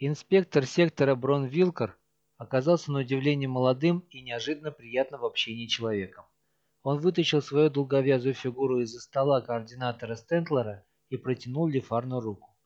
Инспектор сектора Брон Вилкер оказался на удивление молодым и неожиданно приятным в общении человеком. Он вытащил свою долговязую фигуру из-за стола координатора Стентлера и протянул Лефарну руку.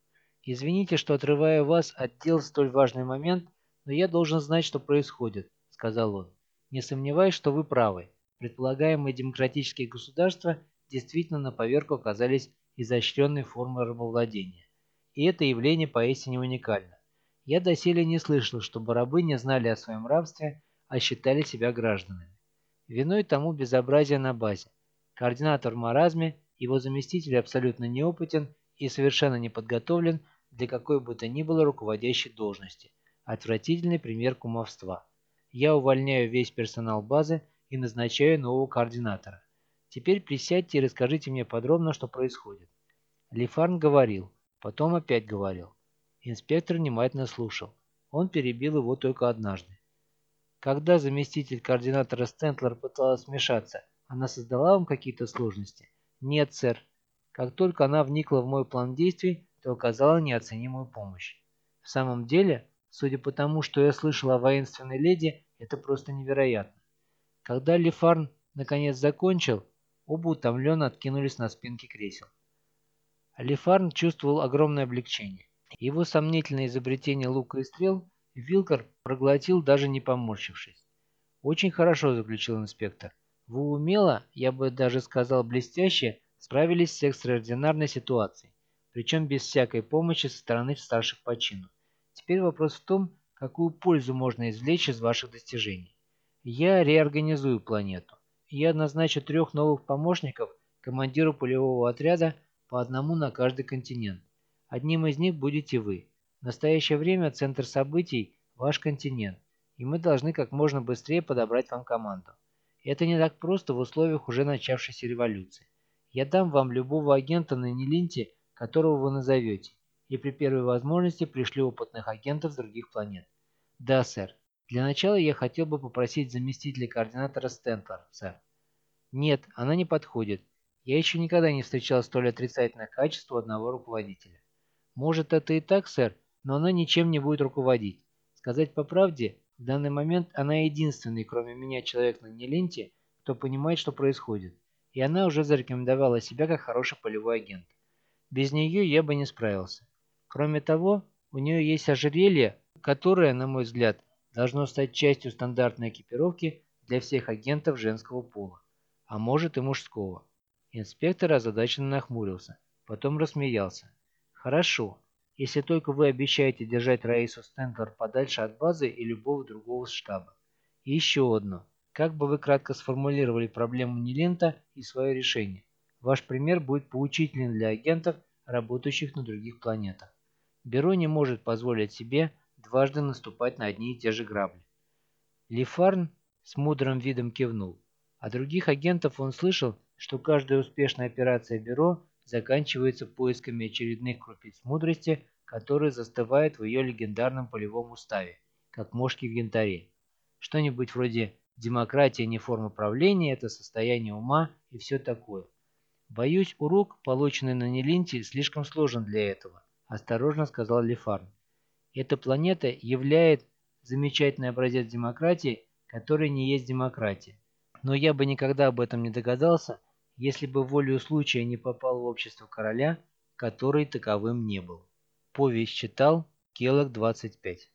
«Извините, что отрываю вас от дел в столь важный момент, но я должен знать, что происходит», — сказал он. «Не сомневаюсь, что вы правы. Предполагаемые демократические государства действительно на поверку оказались изощренной формой рабовладения. И это явление поистине уникально. Я доселе не слышал, чтобы рабы не знали о своем рабстве, а считали себя гражданами. Виной тому безобразие на базе. Координатор в маразме, его заместитель абсолютно неопытен и совершенно не подготовлен для какой бы то ни было руководящей должности. Отвратительный пример кумовства. Я увольняю весь персонал базы и назначаю нового координатора. Теперь присядьте и расскажите мне подробно, что происходит. Лифарн говорил, потом опять говорил. Инспектор внимательно слушал. Он перебил его только однажды. Когда заместитель координатора Стентлер пыталась вмешаться, она создала вам какие-то сложности? Нет, сэр. Как только она вникла в мой план действий, то оказала неоценимую помощь. В самом деле, судя по тому, что я слышал о воинственной леди, это просто невероятно. Когда Лефарн наконец закончил, оба утомленно откинулись на спинки кресел. Лефарн чувствовал огромное облегчение. Его сомнительное изобретение лука и стрел Вилкер проглотил, даже не поморщившись. «Очень хорошо», — заключил инспектор. «Вы умело, я бы даже сказал блестяще, справились с экстраординарной ситуацией, причем без всякой помощи со стороны старших по чину. Теперь вопрос в том, какую пользу можно извлечь из ваших достижений. Я реорганизую планету. Я назначу трех новых помощников командиру полевого отряда по одному на каждый континент. Одним из них будете вы. В настоящее время центр событий – ваш континент, и мы должны как можно быстрее подобрать вам команду. Это не так просто в условиях уже начавшейся революции. Я дам вам любого агента на Нелинте, которого вы назовете, и при первой возможности пришлю опытных агентов с других планет. Да, сэр. Для начала я хотел бы попросить заместителя координатора Стентлер, сэр. Нет, она не подходит. Я еще никогда не встречал столь отрицательных качеств у одного руководителя. Может, это и так, сэр, но она ничем не будет руководить. Сказать по правде, в данный момент она единственный, кроме меня, человек на Неленте, кто понимает, что происходит. И она уже зарекомендовала себя как хороший полевой агент. Без нее я бы не справился. Кроме того, у нее есть ожерелье, которое, на мой взгляд, должно стать частью стандартной экипировки для всех агентов женского пола, а может и мужского. Инспектор озадаченно нахмурился, потом рассмеялся. Хорошо, если только вы обещаете держать Раису Стентлер подальше от базы и любого другого штаба. И еще одно. Как бы вы кратко сформулировали проблему Нелента и свое решение? Ваш пример будет поучителен для агентов, работающих на других планетах. Бюро не может позволить себе дважды наступать на одни и те же грабли. Лифарн с мудрым видом кивнул. О других агентов он слышал, что каждая успешная операция Бюро заканчивается поисками очередных крупиц мудрости, которые застывают в ее легендарном полевом уставе, как мошки в янтаре. Что-нибудь вроде «демократия не форма правления, это состояние ума» и все такое. Боюсь, урок, полученный на Нелинте, слишком сложен для этого, осторожно сказал Лефарн. Эта планета являет замечательный образец демократии, который не есть демократия. Но я бы никогда об этом не догадался, если бы волею случая не попал в общество короля, который таковым не был. Повесть читал Келок 25.